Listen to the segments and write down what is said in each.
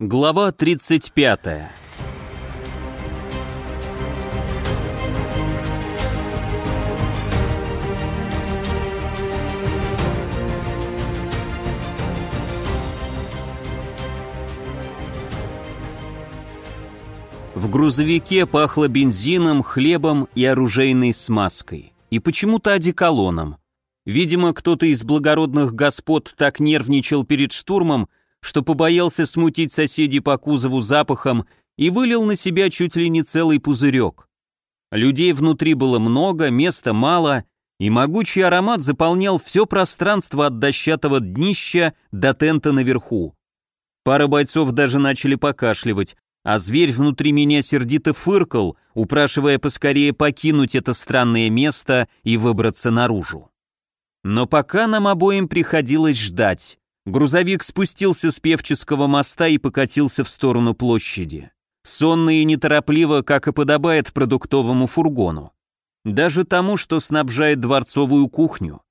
Глава 35 В грузовике пахло бензином, хлебом и оружейной смазкой. И почему-то одеколоном. Видимо, кто-то из благородных господ так нервничал перед штурмом, что побоялся смутить соседей по кузову запахом и вылил на себя чуть ли не целый пузырек. Людей внутри было много, места мало, и могучий аромат заполнял все пространство от дощатого днища до тента наверху. Пара бойцов даже начали покашливать, а зверь внутри меня сердито фыркал, упрашивая поскорее покинуть это странное место и выбраться наружу. Но пока нам обоим приходилось ждать. Грузовик спустился с Певческого моста и покатился в сторону площади. Сонно и неторопливо, как и подобает продуктовому фургону. Даже тому, что снабжает дворцовую кухню.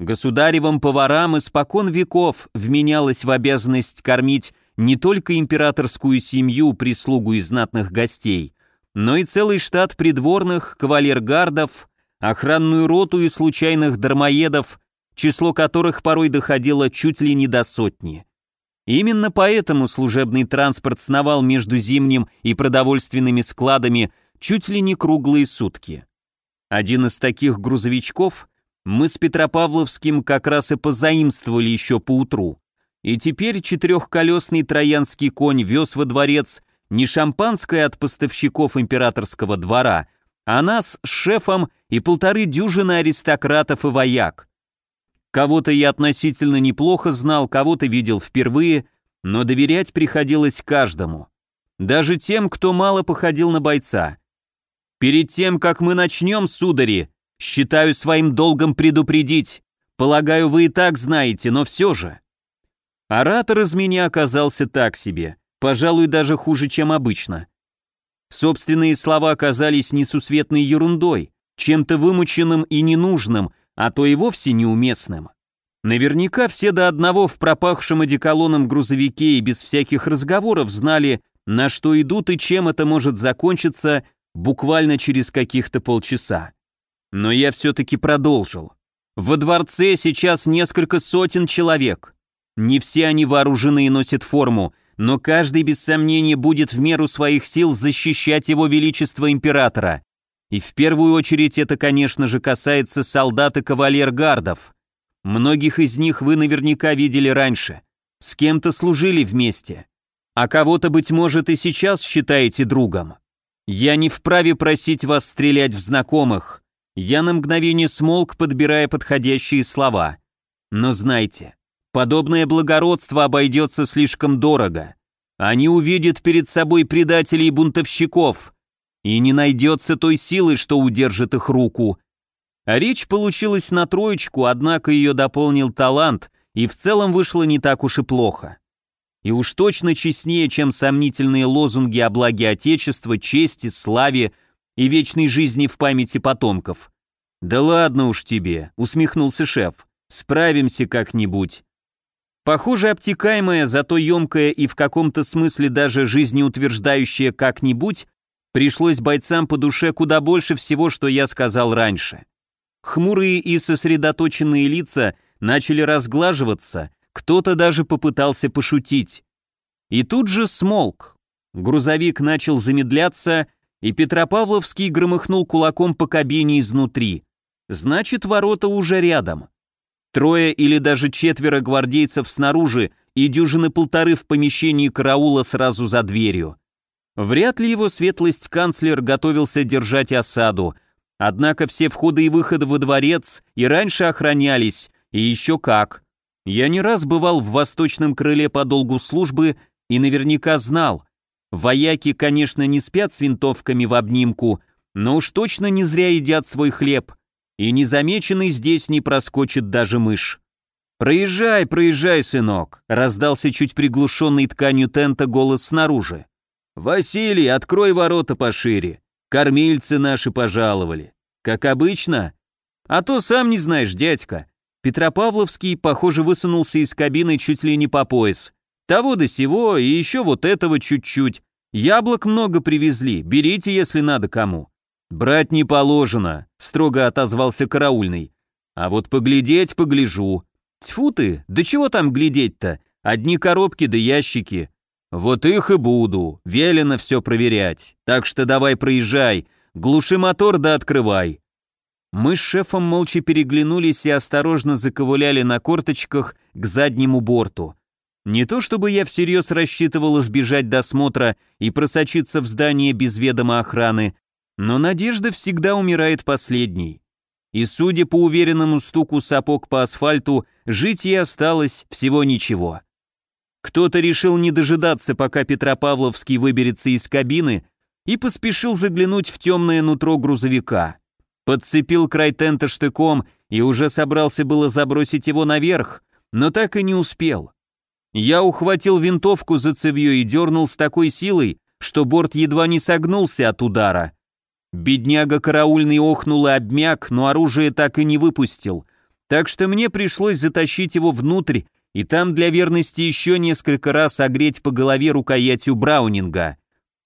Государевым поварам испокон веков вменялось в обязанность кормить не только императорскую семью, прислугу и знатных гостей, но и целый штат придворных, кавалергардов, охранную роту и случайных дармоедов, число которых порой доходило чуть ли не до сотни. Именно поэтому служебный транспорт сновал между зимним и продовольственными складами чуть ли не круглые сутки. Один из таких грузовичков мы с Петропавловским как раз и позаимствовали еще поутру. И теперь четырехколесный троянский конь вез во дворец не шампанское от поставщиков императорского двора, а нас с шефом и полторы дюжины аристократов и вояк. Кого-то я относительно неплохо знал, кого-то видел впервые, но доверять приходилось каждому. Даже тем, кто мало походил на бойца. Перед тем, как мы начнем, судари, считаю своим долгом предупредить. Полагаю, вы и так знаете, но все же. Оратор из меня оказался так себе, пожалуй, даже хуже, чем обычно. Собственные слова оказались несусветной ерундой, чем-то вымученным и ненужным, а то и вовсе неуместным. Наверняка все до одного в пропахшем одеколоном грузовике и без всяких разговоров знали, на что идут и чем это может закончиться буквально через каких-то полчаса. Но я все-таки продолжил. Во дворце сейчас несколько сотен человек. Не все они вооружены и носят форму, но каждый без сомнения будет в меру своих сил защищать его величество императора. И в первую очередь это, конечно же, касается солдат и кавалергардов. Многих из них вы наверняка видели раньше. С кем-то служили вместе. А кого-то, быть может, и сейчас считаете другом. Я не вправе просить вас стрелять в знакомых. Я на мгновение смолк, подбирая подходящие слова. Но знайте, подобное благородство обойдется слишком дорого. Они увидят перед собой предателей и бунтовщиков, и не найдется той силы, что удержит их руку. А речь получилась на троечку, однако ее дополнил талант, и в целом вышло не так уж и плохо. И уж точно честнее, чем сомнительные лозунги о благе Отечества, чести, славе и вечной жизни в памяти потомков. «Да ладно уж тебе», — усмехнулся шеф, — «справимся как-нибудь». Похоже, обтекаемое, зато емкое и в каком-то смысле даже жизнеутверждающее как-нибудь пришлось бойцам по душе куда больше всего, что я сказал раньше. Хмурые и сосредоточенные лица начали разглаживаться, кто-то даже попытался пошутить. И тут же смолк. Грузовик начал замедляться, и Петропавловский громыхнул кулаком по кабине изнутри. Значит, ворота уже рядом. Трое или даже четверо гвардейцев снаружи и дюжины полторы в помещении караула сразу за дверью. Вряд ли его светлость канцлер готовился держать осаду, однако все входы и выходы во дворец и раньше охранялись, и еще как. Я не раз бывал в восточном крыле по долгу службы и наверняка знал, вояки, конечно, не спят с винтовками в обнимку, но уж точно не зря едят свой хлеб, и незамеченный здесь не проскочит даже мышь. «Проезжай, проезжай, сынок», — раздался чуть приглушенный тканью тента голос снаружи. «Василий, открой ворота пошире. Кормильцы наши пожаловали. Как обычно? А то сам не знаешь, дядька». Петропавловский, похоже, высунулся из кабины чуть ли не по пояс. Того до сего и еще вот этого чуть-чуть. Яблок много привезли, берите, если надо кому». «Брать не положено», — строго отозвался караульный. «А вот поглядеть погляжу. Тьфу ты, да чего там глядеть-то? Одни коробки да ящики. Вот их и буду, велено все проверять. Так что давай проезжай, глуши мотор да открывай». Мы с шефом молча переглянулись и осторожно заковыляли на корточках к заднему борту. Не то чтобы я всерьез рассчитывал избежать досмотра и просочиться в здание без ведома охраны, но надежда всегда умирает последней. И судя по уверенному стуку сапог по асфальту, жить ей осталось всего ничего. Кто-то решил не дожидаться, пока Петропавловский выберется из кабины, и поспешил заглянуть в темное нутро грузовика. Подцепил край тента штыком и уже собрался было забросить его наверх, но так и не успел. Я ухватил винтовку за цевьё и дернул с такой силой, что борт едва не согнулся от удара. Бедняга караульный охнул и обмяк, но оружие так и не выпустил, так что мне пришлось затащить его внутрь и там для верности еще несколько раз огреть по голове рукоятью Браунинга.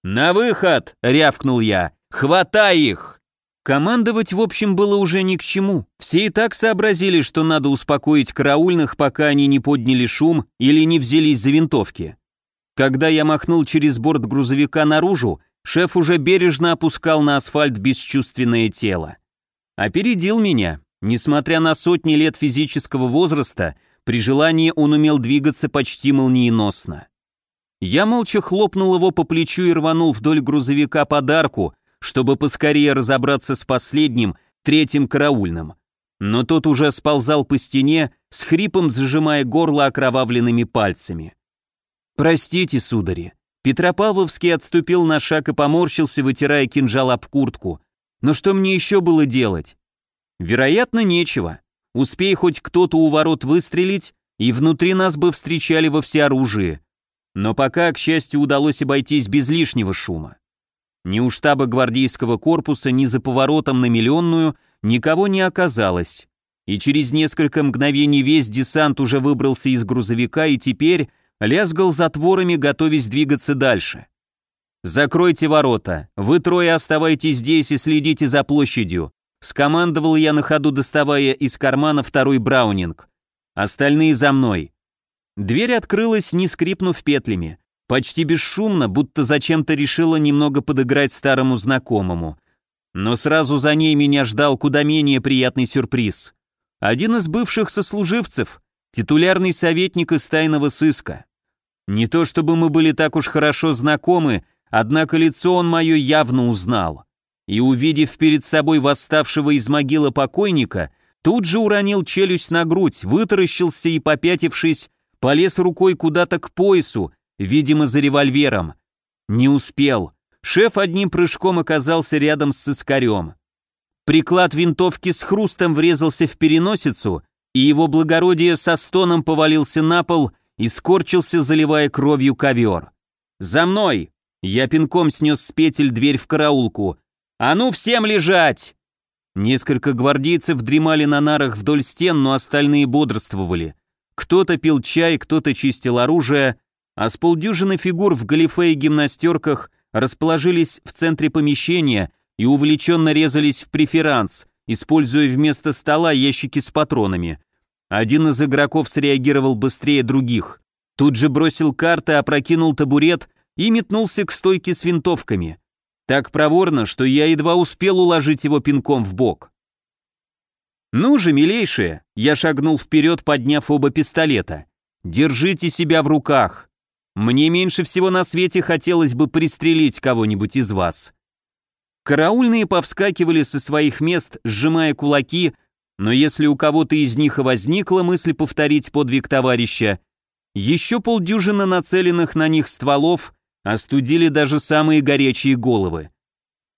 «На выход!» — рявкнул я. «Хватай их!» Командовать, в общем, было уже ни к чему. Все и так сообразили, что надо успокоить караульных, пока они не подняли шум или не взялись за винтовки. Когда я махнул через борт грузовика наружу, шеф уже бережно опускал на асфальт бесчувственное тело. Опередил меня. Несмотря на сотни лет физического возраста, при желании он умел двигаться почти молниеносно. Я молча хлопнул его по плечу и рванул вдоль грузовика подарку, чтобы поскорее разобраться с последним, третьим караульным. Но тот уже сползал по стене, с хрипом зажимая горло окровавленными пальцами. «Простите, судари». Петропавловский отступил на шаг и поморщился, вытирая кинжал об куртку. «Но что мне еще было делать?» «Вероятно, нечего. Успей хоть кто-то у ворот выстрелить, и внутри нас бы встречали во всеоружии. Но пока, к счастью, удалось обойтись без лишнего шума. Ни у штаба гвардейского корпуса, ни за поворотом на Миллионную никого не оказалось. И через несколько мгновений весь десант уже выбрался из грузовика и теперь лязгал затворами, готовясь двигаться дальше. «Закройте ворота, вы трое оставайтесь здесь и следите за площадью. Скомандовал я на ходу, доставая из кармана второй браунинг. Остальные за мной. Дверь открылась, не скрипнув петлями. Почти бесшумно, будто зачем-то решила немного подыграть старому знакомому. Но сразу за ней меня ждал куда менее приятный сюрприз. Один из бывших сослуживцев, титулярный советник из тайного сыска. Не то чтобы мы были так уж хорошо знакомы, однако лицо он мое явно узнал и, увидев перед собой восставшего из могилы покойника, тут же уронил челюсть на грудь, вытаращился и, попятившись, полез рукой куда-то к поясу, видимо, за револьвером. Не успел. Шеф одним прыжком оказался рядом с сыскарем. Приклад винтовки с хрустом врезался в переносицу, и его благородие со стоном повалился на пол и скорчился, заливая кровью ковер. «За мной!» Я пинком снес с петель дверь в караулку. «А ну всем лежать!» Несколько гвардейцев дремали на нарах вдоль стен, но остальные бодрствовали. Кто-то пил чай, кто-то чистил оружие, а с полдюжины фигур в галифе и гимнастерках расположились в центре помещения и увлеченно резались в преферанс, используя вместо стола ящики с патронами. Один из игроков среагировал быстрее других. Тут же бросил карты, опрокинул табурет и метнулся к стойке с винтовками. Так проворно, что я едва успел уложить его пинком в бок. «Ну же, милейшие!» Я шагнул вперед, подняв оба пистолета. «Держите себя в руках. Мне меньше всего на свете хотелось бы пристрелить кого-нибудь из вас». Караульные повскакивали со своих мест, сжимая кулаки, но если у кого-то из них и возникла мысль повторить подвиг товарища, еще полдюжины нацеленных на них стволов Остудили даже самые горячие головы.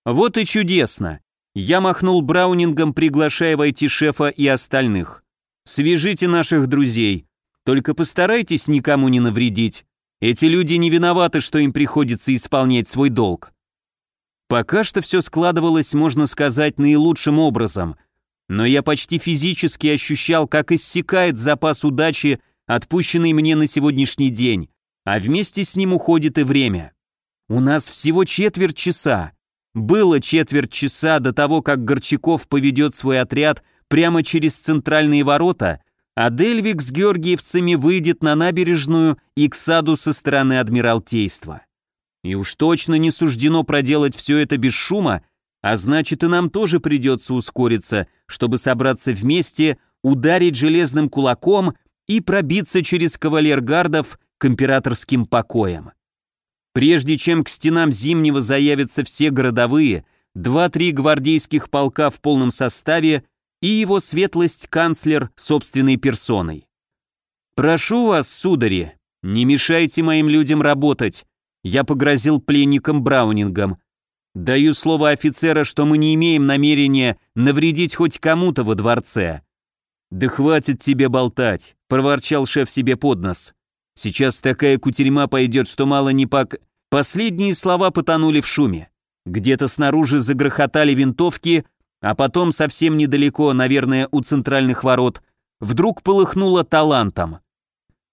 Вот и чудесно. Я махнул браунингом, приглашая войти шефа и остальных. Свяжите наших друзей. Только постарайтесь никому не навредить. Эти люди не виноваты, что им приходится исполнять свой долг. Пока что все складывалось, можно сказать, наилучшим образом, но я почти физически ощущал, как иссякает запас удачи, отпущенный мне на сегодняшний день, а вместе с ним уходит и время. У нас всего четверть часа. Было четверть часа до того, как Горчаков поведет свой отряд прямо через центральные ворота, а Дельвик с георгиевцами выйдет на набережную и к саду со стороны Адмиралтейства. И уж точно не суждено проделать все это без шума, а значит и нам тоже придется ускориться, чтобы собраться вместе, ударить железным кулаком и пробиться через кавалергардов к императорским покоям. Прежде чем к стенам Зимнего заявятся все городовые, два-три гвардейских полка в полном составе и его светлость канцлер собственной персоной. «Прошу вас, судари, не мешайте моим людям работать», я погрозил пленникам Браунингом. Даю слово офицера, что мы не имеем намерения навредить хоть кому-то во дворце. Да хватит тебе болтать, проворчал шеф себе под нос. Сейчас такая кутерьма пойдет, что мало не пак... Последние слова потонули в шуме. Где-то снаружи загрохотали винтовки, а потом совсем недалеко, наверное, у центральных ворот, вдруг полыхнуло талантом.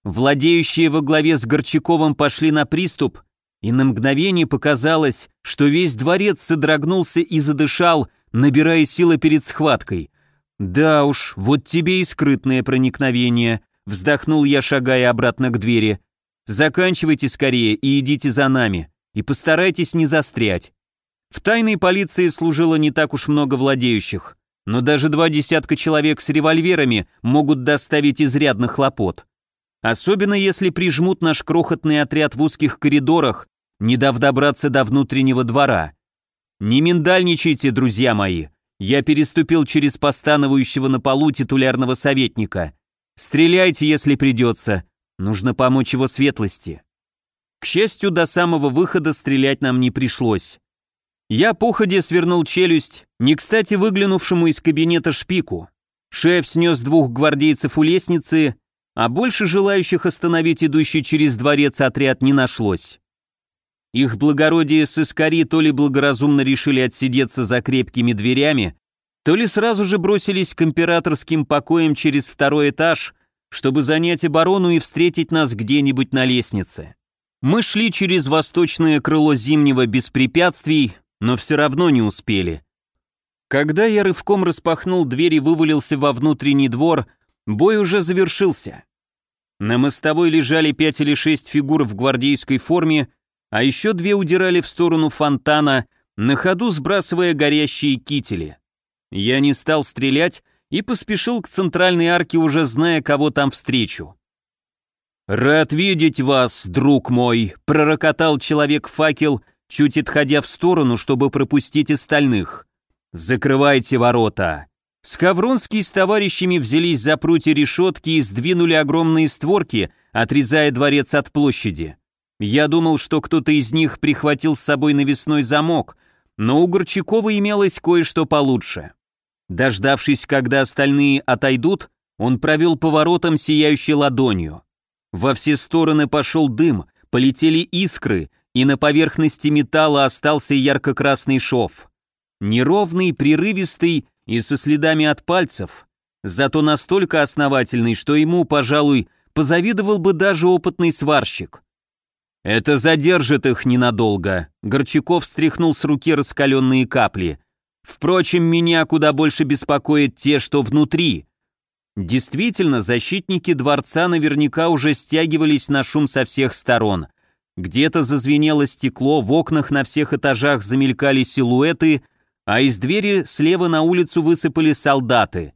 Владеющие во главе с Горчаковым пошли на приступ, и на мгновение показалось, что весь дворец содрогнулся и задышал, набирая силы перед схваткой. «Да уж, вот тебе и скрытное проникновение», — вздохнул я, шагая обратно к двери. «Заканчивайте скорее и идите за нами, и постарайтесь не застрять». В тайной полиции служило не так уж много владеющих, но даже два десятка человек с револьверами могут доставить изрядных хлопот. Особенно если прижмут наш крохотный отряд в узких коридорах, не дав добраться до внутреннего двора. Не миндальничайте, друзья мои. Я переступил через постановающего на полу титулярного советника. Стреляйте, если придется. Нужно помочь его светлости. К счастью, до самого выхода стрелять нам не пришлось. Я походе свернул челюсть, не кстати выглянувшему из кабинета шпику. Шеф снес двух гвардейцев у лестницы, а больше желающих остановить идущий через дворец отряд не нашлось. Их благородие сыскари то ли благоразумно решили отсидеться за крепкими дверями, то ли сразу же бросились к императорским покоям через второй этаж, чтобы занять оборону и встретить нас где-нибудь на лестнице. Мы шли через восточное крыло Зимнего без препятствий, но все равно не успели. Когда я рывком распахнул дверь и вывалился во внутренний двор, бой уже завершился. На мостовой лежали пять или шесть фигур в гвардейской форме, а еще две удирали в сторону фонтана, на ходу сбрасывая горящие кители. Я не стал стрелять и поспешил к центральной арке, уже зная, кого там встречу. «Рад видеть вас, друг мой», — пророкотал человек-факел, чуть отходя в сторону, чтобы пропустить остальных. «Закрывайте ворота». Скавронский с товарищами взялись за прутья решетки и сдвинули огромные створки, отрезая дворец от площади. Я думал, что кто-то из них прихватил с собой навесной замок, но у Горчакова имелось кое-что получше. Дождавшись, когда остальные отойдут, он провел поворотом сияющей ладонью. Во все стороны пошел дым, полетели искры, и на поверхности металла остался ярко-красный шов. Неровный, прерывистый и со следами от пальцев, зато настолько основательный, что ему, пожалуй, позавидовал бы даже опытный сварщик. «Это задержит их ненадолго», — Горчаков стряхнул с руки раскаленные капли. «Впрочем, меня куда больше беспокоят те, что внутри». Действительно, защитники дворца наверняка уже стягивались на шум со всех сторон. Где-то зазвенело стекло, в окнах на всех этажах замелькали силуэты, а из двери слева на улицу высыпали солдаты.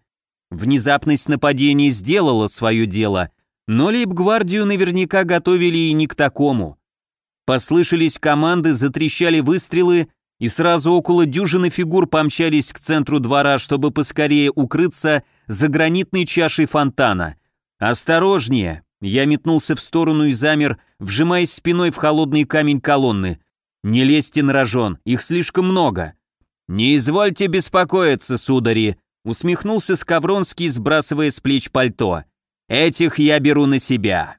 Внезапность нападения сделала свое дело, но лейб-гвардию наверняка готовили и не к такому. Послышались команды, затрещали выстрелы, и сразу около дюжины фигур помчались к центру двора, чтобы поскорее укрыться за гранитной чашей фонтана. «Осторожнее!» Я метнулся в сторону и замер, вжимаясь спиной в холодный камень колонны. «Не лезьте на рожон, их слишком много». «Не извольте беспокоиться, судари», — усмехнулся Скавронский, сбрасывая с плеч пальто. «Этих я беру на себя».